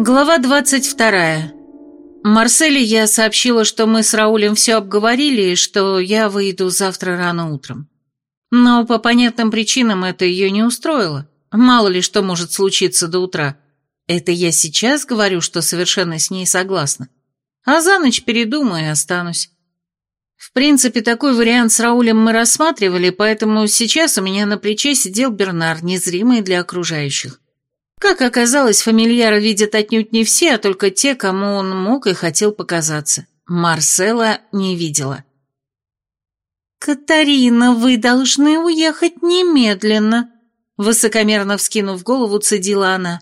Глава 22. Марселе я сообщила, что мы с Раулем все обговорили и что я выйду завтра рано утром. Но по понятным причинам это ее не устроило. Мало ли что может случиться до утра. Это я сейчас говорю, что совершенно с ней согласна. А за ночь передумаю и останусь. В принципе, такой вариант с Раулем мы рассматривали, поэтому сейчас у меня на плече сидел Бернар, незримый для окружающих. Как оказалось, фамильяра видят отнюдь не все, а только те, кому он мог и хотел показаться. Марсела не видела. «Катарина, вы должны уехать немедленно», — высокомерно вскинув голову, цедила она.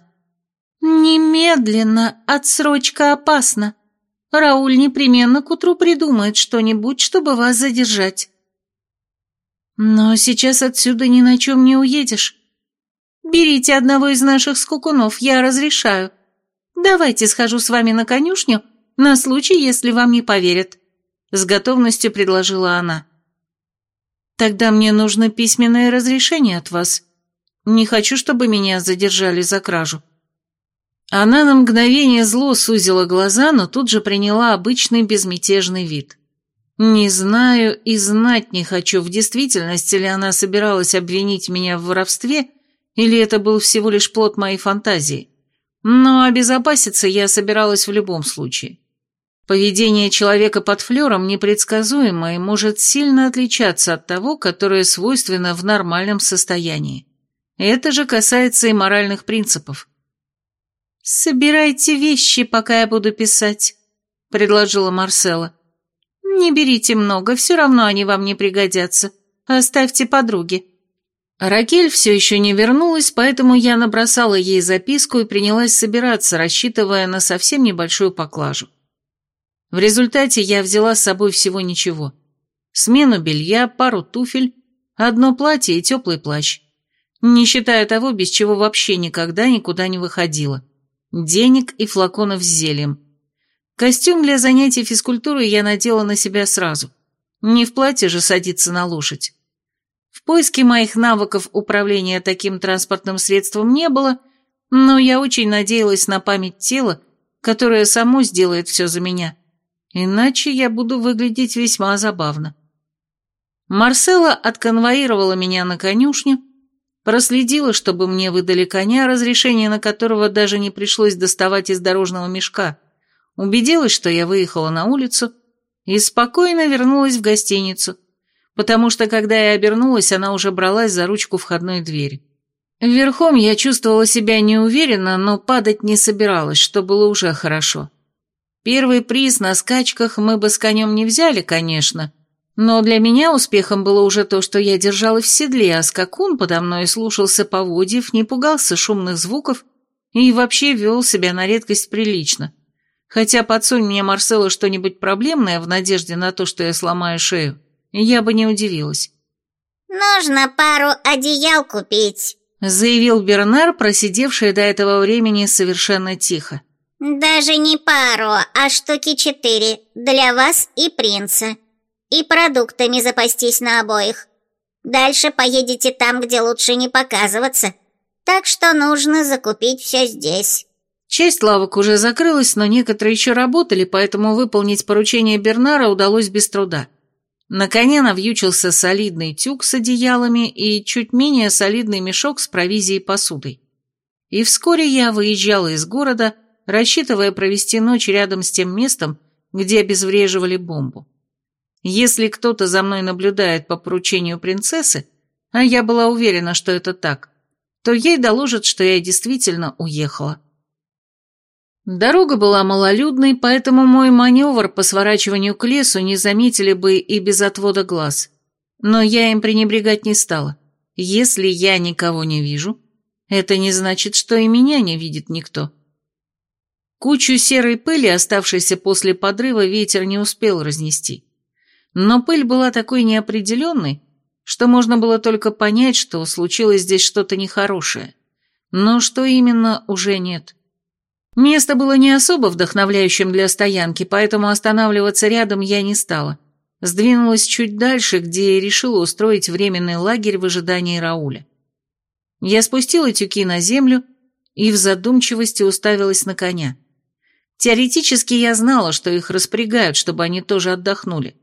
«Немедленно, отсрочка опасна. Рауль непременно к утру придумает что-нибудь, чтобы вас задержать». «Но сейчас отсюда ни на чем не уедешь. Берите одного из наших скукунов, я разрешаю. Давайте схожу с вами на конюшню на случай, если вам не поверят», — с готовностью предложила она. «Тогда мне нужно письменное разрешение от вас. Не хочу, чтобы меня задержали за кражу». Она на мгновение зло сузила глаза, но тут же приняла обычный безмятежный вид. Не знаю и знать не хочу, в действительности ли она собиралась обвинить меня в воровстве или это был всего лишь плод моей фантазии? Но обезопаситься я собиралась в любом случае. Поведение человека под флером непредсказуемо и может сильно отличаться от того, которое свойственно в нормальном состоянии. Это же касается и моральных принципов. «Собирайте вещи, пока я буду писать», — предложила Марсела. «Не берите много, все равно они вам не пригодятся. Оставьте подруге». Ракель все еще не вернулась, поэтому я набросала ей записку и принялась собираться, рассчитывая на совсем небольшую поклажу. В результате я взяла с собой всего ничего. Смену белья, пару туфель, одно платье и теплый плащ. Не считая того, без чего вообще никогда никуда не выходила. Денег и флаконов с зельем. Костюм для занятий физкультурой я надела на себя сразу. Не в платье же садиться на лошадь. В поиске моих навыков управления таким транспортным средством не было, но я очень надеялась на память тела, которое само сделает все за меня. Иначе я буду выглядеть весьма забавно. Марсела отконвоировала меня на конюшню, проследила, чтобы мне выдали коня, разрешение на которого даже не пришлось доставать из дорожного мешка, убедилась, что я выехала на улицу и спокойно вернулась в гостиницу, потому что, когда я обернулась, она уже бралась за ручку входной двери. Верхом я чувствовала себя неуверенно, но падать не собиралась, что было уже хорошо. Первый приз на скачках мы бы с конем не взяли, конечно, но для меня успехом было уже то, что я держалась в седле, а скакун подо мной слушался поводьев, не пугался шумных звуков и вообще вел себя на редкость прилично. Хотя подсунь мне, Марсело, что-нибудь проблемное в надежде на то, что я сломаю шею, я бы не удивилась. «Нужно пару одеял купить», — заявил Бернар, просидевший до этого времени совершенно тихо. «Даже не пару, а штуки четыре, для вас и принца. И продуктами запастись на обоих. Дальше поедете там, где лучше не показываться. Так что нужно закупить все здесь». Часть лавок уже закрылась, но некоторые еще работали, поэтому выполнить поручение Бернара удалось без труда. На коне навьючился солидный тюк с одеялами и чуть менее солидный мешок с провизией и посудой. И вскоре я выезжала из города, рассчитывая провести ночь рядом с тем местом, где обезвреживали бомбу. Если кто-то за мной наблюдает по поручению принцессы, а я была уверена, что это так, то ей доложат, что я действительно уехала. Дорога была малолюдной, поэтому мой маневр по сворачиванию к лесу не заметили бы и без отвода глаз. Но я им пренебрегать не стала. Если я никого не вижу, это не значит, что и меня не видит никто. Кучу серой пыли, оставшейся после подрыва, ветер не успел разнести. Но пыль была такой неопределенной, что можно было только понять, что случилось здесь что-то нехорошее. Но что именно, уже нет. Место было не особо вдохновляющим для стоянки, поэтому останавливаться рядом я не стала. Сдвинулась чуть дальше, где и решила устроить временный лагерь в ожидании Рауля. Я спустила тюки на землю и в задумчивости уставилась на коня. Теоретически я знала, что их распрягают, чтобы они тоже отдохнули.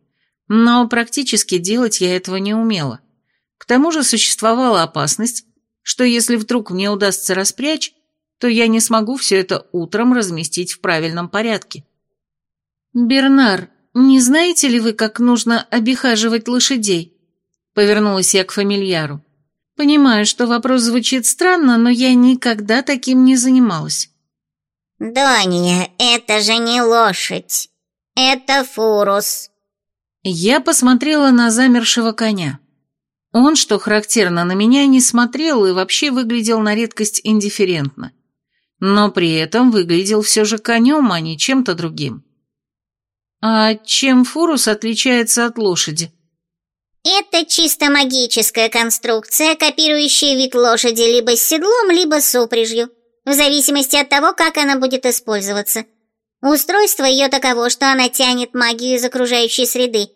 Но практически делать я этого не умела. К тому же существовала опасность, что если вдруг мне удастся распрячь, то я не смогу все это утром разместить в правильном порядке. «Бернар, не знаете ли вы, как нужно обихаживать лошадей?» Повернулась я к фамильяру. «Понимаю, что вопрос звучит странно, но я никогда таким не занималась». «Дония, это же не лошадь. Это фурус». Я посмотрела на замершего коня. Он, что характерно, на меня не смотрел и вообще выглядел на редкость индифферентно. Но при этом выглядел все же конем, а не чем-то другим. А чем фурус отличается от лошади? Это чисто магическая конструкция, копирующая вид лошади либо с седлом, либо с упряжью в зависимости от того, как она будет использоваться. Устройство ее таково, что она тянет магию из окружающей среды,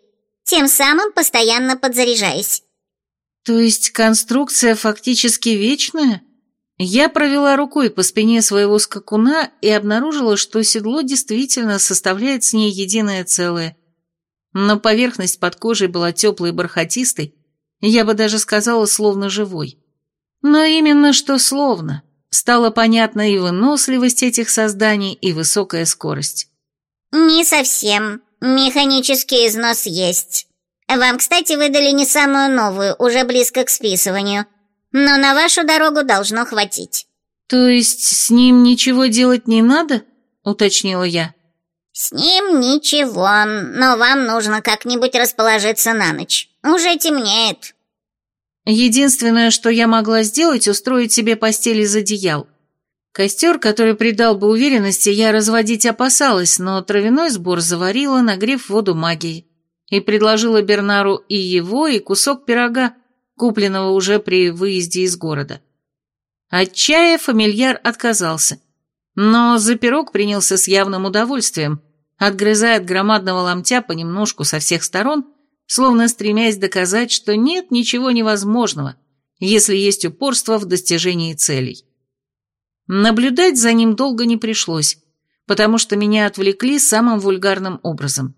тем самым постоянно подзаряжаясь. То есть конструкция фактически вечная? Я провела рукой по спине своего скакуна и обнаружила, что седло действительно составляет с ней единое целое. Но поверхность под кожей была теплой и бархатистой, я бы даже сказала, словно живой. Но именно что словно. Стало понятна и выносливость этих созданий, и высокая скорость. «Не совсем. Механический износ есть. Вам, кстати, выдали не самую новую, уже близко к списыванию. Но на вашу дорогу должно хватить». «То есть с ним ничего делать не надо?» — уточнила я. «С ним ничего, но вам нужно как-нибудь расположиться на ночь. Уже темнеет». Единственное, что я могла сделать, устроить себе постель из одеял. Костер, который придал бы уверенности, я разводить опасалась, но травяной сбор заварила, нагрев воду магией, и предложила Бернару и его, и кусок пирога, купленного уже при выезде из города. От чая фамильяр отказался, но за пирог принялся с явным удовольствием, отгрызая от громадного ломтя понемножку со всех сторон – словно стремясь доказать, что нет ничего невозможного, если есть упорство в достижении целей. Наблюдать за ним долго не пришлось, потому что меня отвлекли самым вульгарным образом.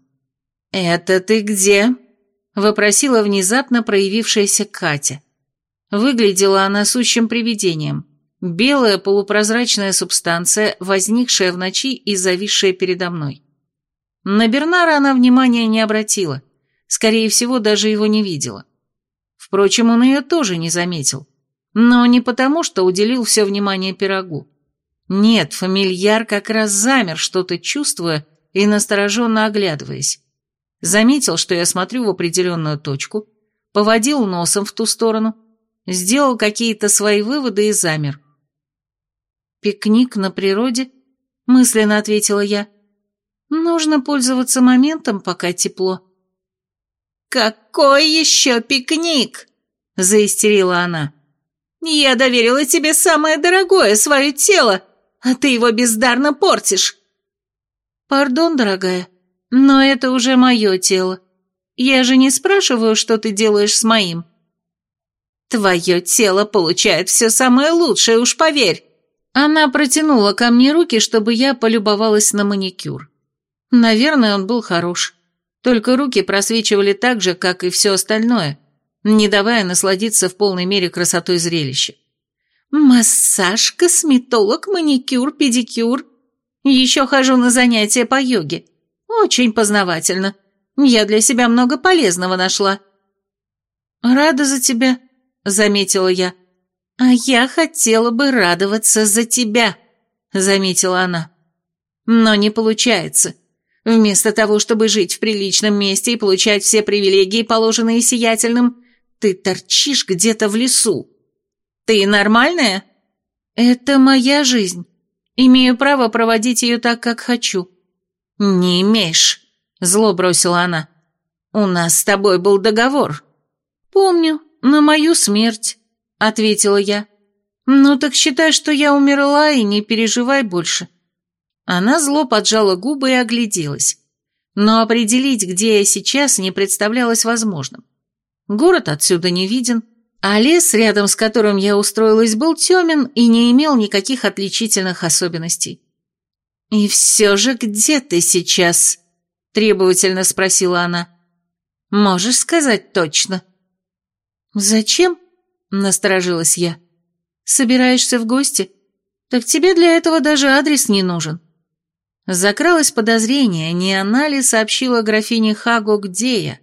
«Это ты где?» — вопросила внезапно проявившаяся Катя. Выглядела она сущим привидением. Белая полупрозрачная субстанция, возникшая в ночи и зависшая передо мной. На Бернара она внимания не обратила — Скорее всего, даже его не видела. Впрочем, он ее тоже не заметил. Но не потому, что уделил все внимание пирогу. Нет, фамильяр как раз замер, что-то чувствуя и настороженно оглядываясь. Заметил, что я смотрю в определенную точку, поводил носом в ту сторону, сделал какие-то свои выводы и замер. «Пикник на природе?» — мысленно ответила я. «Нужно пользоваться моментом, пока тепло». «Какой еще пикник?» – заистерила она. «Я доверила тебе самое дорогое, свое тело, а ты его бездарно портишь». «Пардон, дорогая, но это уже мое тело. Я же не спрашиваю, что ты делаешь с моим». «Твое тело получает все самое лучшее, уж поверь». Она протянула ко мне руки, чтобы я полюбовалась на маникюр. Наверное, он был хорош. Только руки просвечивали так же, как и все остальное, не давая насладиться в полной мере красотой зрелища. Массаж, косметолог, маникюр, педикюр. Еще хожу на занятия по йоге. Очень познавательно. Я для себя много полезного нашла. Рада за тебя, заметила я. А я хотела бы радоваться за тебя, заметила она. Но не получается. Вместо того, чтобы жить в приличном месте и получать все привилегии, положенные сиятельным, ты торчишь где-то в лесу. Ты нормальная? Это моя жизнь. Имею право проводить ее так, как хочу. Не имеешь, зло бросила она. У нас с тобой был договор. Помню, на мою смерть, ответила я. Ну так считай, что я умерла и не переживай больше. Она зло поджала губы и огляделась. Но определить, где я сейчас, не представлялось возможным. Город отсюда не виден, А лес, рядом с которым я устроилась, был темен и не имел никаких отличительных особенностей. «И все же где ты сейчас?» – требовательно спросила она. «Можешь сказать точно?» «Зачем?» – насторожилась я. «Собираешься в гости? Так тебе для этого даже адрес не нужен». Закралось подозрение, не она ли сообщила графине Хаго, где я.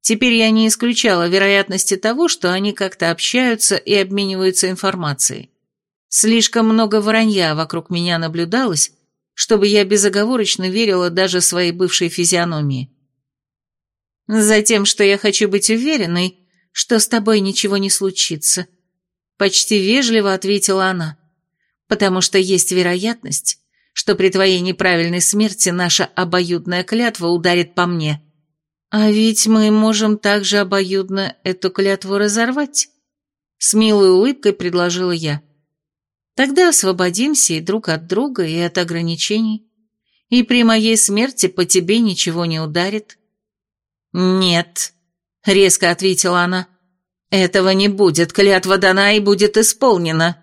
Теперь я не исключала вероятности того, что они как-то общаются и обмениваются информацией. Слишком много вранья вокруг меня наблюдалось, чтобы я безоговорочно верила даже своей бывшей физиономии. Затем, что я хочу быть уверенной, что с тобой ничего не случится. Почти вежливо ответила она. Потому что есть вероятность, что при твоей неправильной смерти наша обоюдная клятва ударит по мне. А ведь мы можем также обоюдно эту клятву разорвать. С милой улыбкой предложила я. Тогда освободимся и друг от друга, и от ограничений. И при моей смерти по тебе ничего не ударит. Нет, — резко ответила она. «Этого не будет, клятва дана и будет исполнена».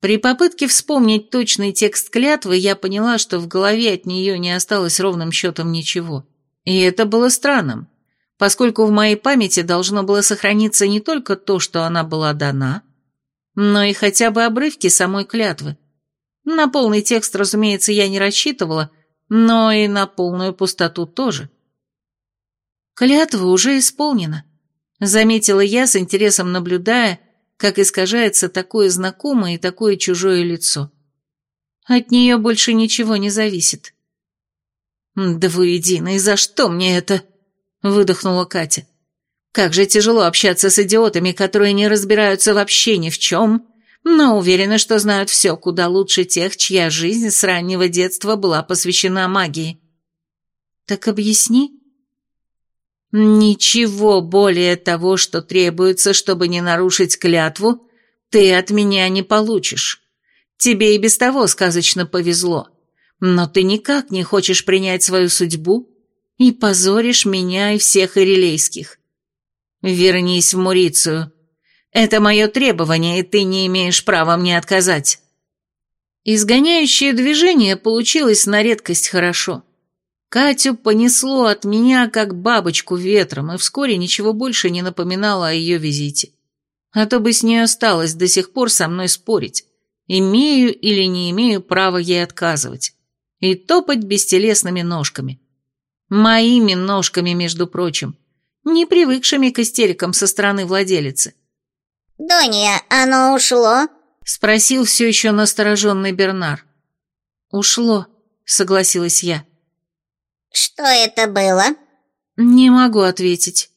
При попытке вспомнить точный текст клятвы я поняла, что в голове от нее не осталось ровным счетом ничего. И это было странным, поскольку в моей памяти должно было сохраниться не только то, что она была дана, но и хотя бы обрывки самой клятвы. На полный текст, разумеется, я не рассчитывала, но и на полную пустоту тоже. «Клятва уже исполнена», — заметила я с интересом наблюдая, как искажается такое знакомое и такое чужое лицо. От нее больше ничего не зависит. «Двуедино, и за что мне это?» — выдохнула Катя. «Как же тяжело общаться с идиотами, которые не разбираются вообще ни в чем, но уверены, что знают все куда лучше тех, чья жизнь с раннего детства была посвящена магии». «Так объясни», «Ничего более того, что требуется, чтобы не нарушить клятву, ты от меня не получишь. Тебе и без того сказочно повезло, но ты никак не хочешь принять свою судьбу и позоришь меня и всех ирелейских. Вернись в Мурицию. Это мое требование, и ты не имеешь права мне отказать». Изгоняющее движение получилось на редкость хорошо. Катю понесло от меня, как бабочку ветром, и вскоре ничего больше не напоминало о ее визите. А то бы с ней осталось до сих пор со мной спорить, имею или не имею права ей отказывать, и топать бестелесными ножками. Моими ножками, между прочим, не привыкшими к истерикам со стороны владелицы. «Донья, оно ушло?» — спросил все еще настороженный Бернар. «Ушло», — согласилась я. «Что это было?» «Не могу ответить».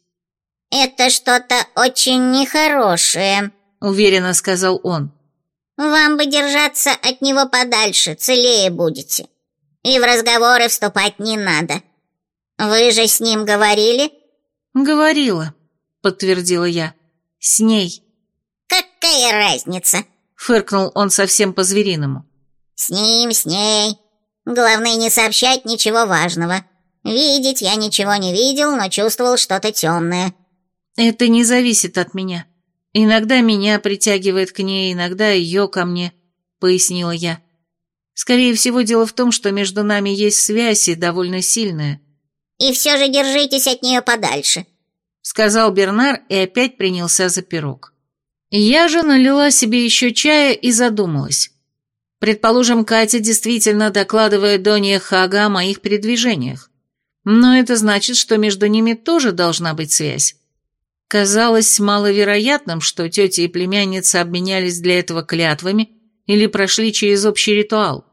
«Это что-то очень нехорошее», — уверенно сказал он. «Вам бы держаться от него подальше, целее будете. И в разговоры вступать не надо. Вы же с ним говорили?» «Говорила», — подтвердила я. «С ней». «Какая разница?» — фыркнул он совсем по-звериному. «С ним, с ней. Главное, не сообщать ничего важного. Видеть я ничего не видел, но чувствовал что-то темное». «Это не зависит от меня. Иногда меня притягивает к ней, иногда ее ко мне», — пояснила я. «Скорее всего, дело в том, что между нами есть связь и довольно сильная». «И все же держитесь от нее подальше», — сказал Бернар и опять принялся за пирог. Я же налила себе еще чая и задумалась. Предположим, Катя действительно докладывает Доне Хага о моих передвижениях. Но это значит, что между ними тоже должна быть связь. Казалось маловероятным, что тетя и племянница обменялись для этого клятвами или прошли через общий ритуал.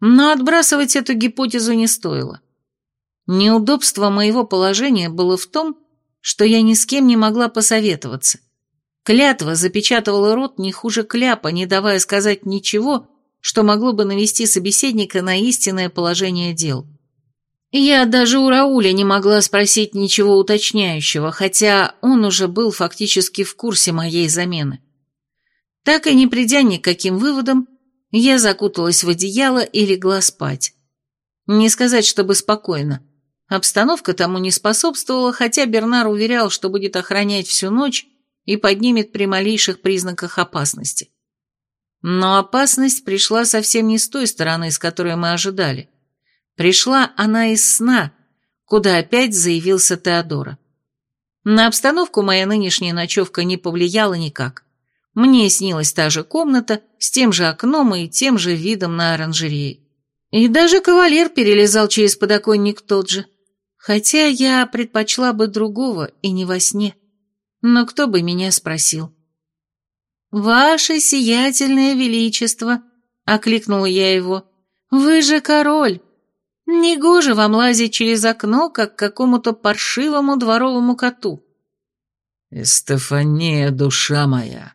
Но отбрасывать эту гипотезу не стоило. Неудобство моего положения было в том, что я ни с кем не могла посоветоваться. Клятва запечатывала рот не хуже кляпа, не давая сказать ничего, что могло бы навести собеседника на истинное положение дел. Я даже у Рауля не могла спросить ничего уточняющего, хотя он уже был фактически в курсе моей замены. Так и не придя ни к каким выводам, я закуталась в одеяло и легла спать. Не сказать, чтобы спокойно. Обстановка тому не способствовала, хотя Бернар уверял, что будет охранять всю ночь и поднимет при малейших признаках опасности. Но опасность пришла совсем не с той стороны, с которой мы ожидали. Пришла она из сна, куда опять заявился Теодора. На обстановку моя нынешняя ночевка не повлияла никак. Мне снилась та же комната, с тем же окном и тем же видом на оранжереи. И даже кавалер перелезал через подоконник тот же. Хотя я предпочла бы другого и не во сне. Но кто бы меня спросил? «Ваше сиятельное величество!» — окликнула я его. «Вы же король! Негоже вам лазить через окно, как какому-то паршивому дворовому коту». «Стефания, душа моя,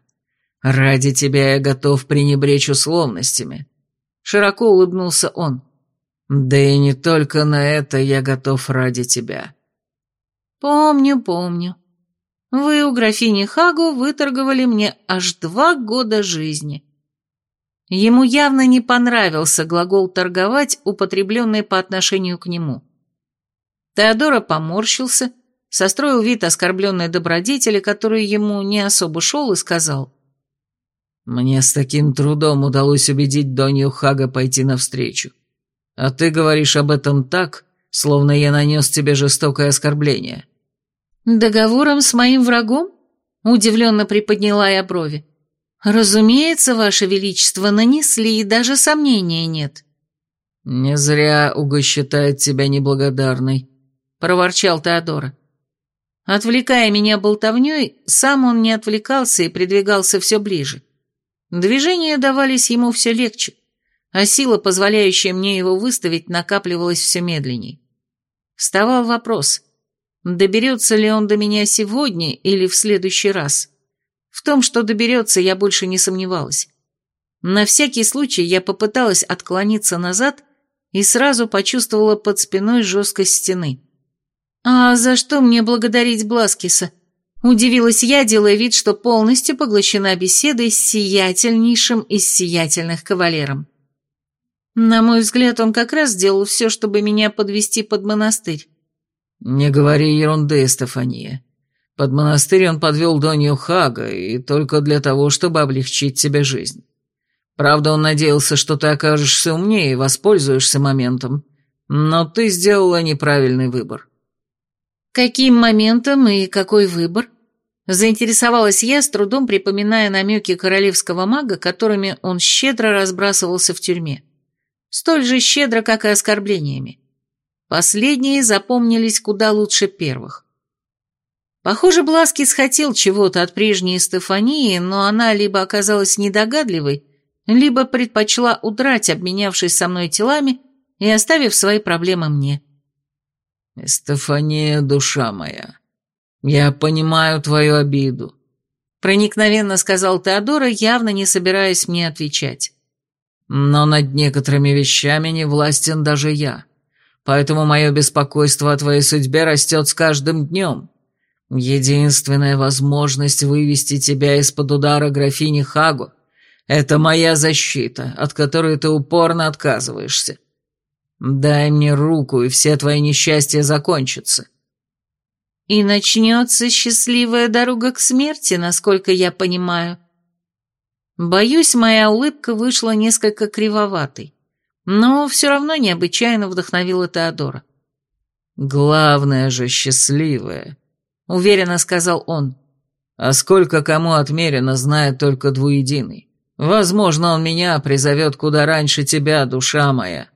ради тебя я готов пренебречь условностями», — широко улыбнулся он. «Да и не только на это я готов ради тебя». «Помню, помню. Вы у графини Хагу выторговали мне аж два года жизни». Ему явно не понравился глагол «торговать», употребленный по отношению к нему. Теодора поморщился, состроил вид оскорбленной добродетели, который ему не особо шел, и сказал. «Мне с таким трудом удалось убедить Донью Хага пойти навстречу. А ты говоришь об этом так, словно я нанес тебе жестокое оскорбление». «Договором с моим врагом?» — удивленно приподняла я брови. «Разумеется, Ваше Величество, нанесли, и даже сомнения нет». «Не зря Уго считает тебя неблагодарной», — проворчал Теодора. Отвлекая меня болтовней, сам он не отвлекался и придвигался все ближе. Движения давались ему все легче, а сила, позволяющая мне его выставить, накапливалась все медленней. Вставал вопрос, доберется ли он до меня сегодня или в следующий раз. В том, что доберется, я больше не сомневалась. На всякий случай я попыталась отклониться назад и сразу почувствовала под спиной жесткость стены. «А за что мне благодарить Бласкиса?» Удивилась я, делая вид, что полностью поглощена беседой с сиятельнейшим из сиятельных кавалером. На мой взгляд, он как раз сделал все, чтобы меня подвести под монастырь. «Не говори ерунды, Стефания. Под монастырь он подвел Донью Хага, и только для того, чтобы облегчить тебе жизнь. Правда, он надеялся, что ты окажешься умнее и воспользуешься моментом, но ты сделала неправильный выбор». «Каким моментом и какой выбор?» Заинтересовалась я, с трудом припоминая намеки королевского мага, которыми он щедро разбрасывался в тюрьме. Столь же щедро, как и оскорблениями. Последние запомнились куда лучше первых. Похоже, Бласкис хотел чего-то от прежней Стефании, но она либо оказалась недогадливой, либо предпочла удрать, обменявшись со мной телами и оставив свои проблемы мне. «Стефания, душа моя, я понимаю твою обиду», — проникновенно сказал Теодора, явно не собираясь мне отвечать. «Но над некоторыми вещами не властен даже я, поэтому мое беспокойство о твоей судьбе растет с каждым днем». Единственная возможность вывести тебя из-под удара графини Хагу — это моя защита, от которой ты упорно отказываешься. Дай мне руку, и все твои несчастья закончатся. И начнется счастливая дорога к смерти, насколько я понимаю. Боюсь, моя улыбка вышла несколько кривоватой, но все равно необычайно вдохновила Теодора. Главное же счастливая, — уверенно сказал он. «А сколько кому отмерено, знает только двуединый. Возможно, он меня призовет куда раньше тебя, душа моя».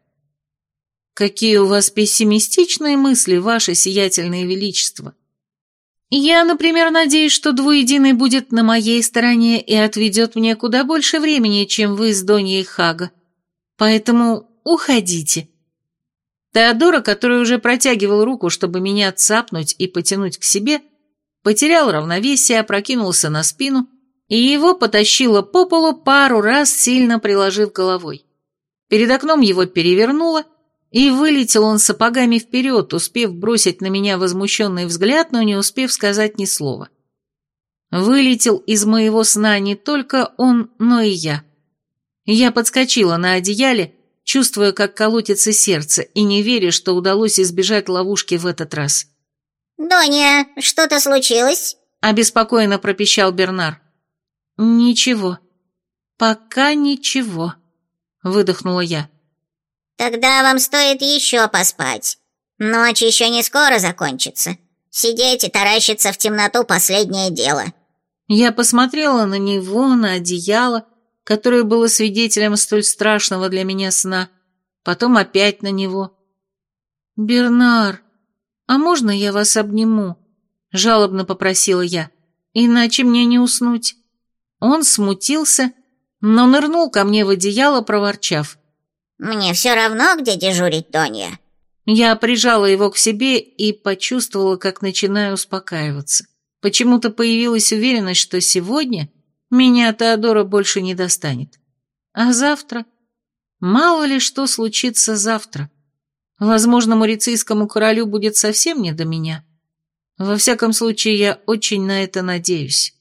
«Какие у вас пессимистичные мысли, ваше сиятельное величество!» «Я, например, надеюсь, что двуединый будет на моей стороне и отведет мне куда больше времени, чем вы с Доньей Хага. Поэтому уходите». Теодора, который уже протягивал руку, чтобы меня цапнуть и потянуть к себе, потерял равновесие, опрокинулся на спину, и его потащило по полу пару раз, сильно приложив головой. Перед окном его перевернуло, и вылетел он сапогами вперед, успев бросить на меня возмущенный взгляд, но не успев сказать ни слова. Вылетел из моего сна не только он, но и я. Я подскочила на одеяле, чувствуя, как колотится сердце, и не веря, что удалось избежать ловушки в этот раз. «Доня, что-то случилось?» обеспокоенно пропищал Бернар. «Ничего. Пока ничего», — выдохнула я. «Тогда вам стоит еще поспать. Ночь еще не скоро закончится. Сидеть и таращиться в темноту — последнее дело». Я посмотрела на него, на одеяло, которое было свидетелем столь страшного для меня сна, потом опять на него. «Бернар, а можно я вас обниму?» — жалобно попросила я. «Иначе мне не уснуть». Он смутился, но нырнул ко мне в одеяло, проворчав. «Мне все равно, где дежурить, Донья». Я прижала его к себе и почувствовала, как начинаю успокаиваться. Почему-то появилась уверенность, что сегодня меня Теодора больше не достанет. А завтра? Мало ли что случится завтра. Возможно, мурицийскому королю будет совсем не до меня. Во всяком случае, я очень на это надеюсь.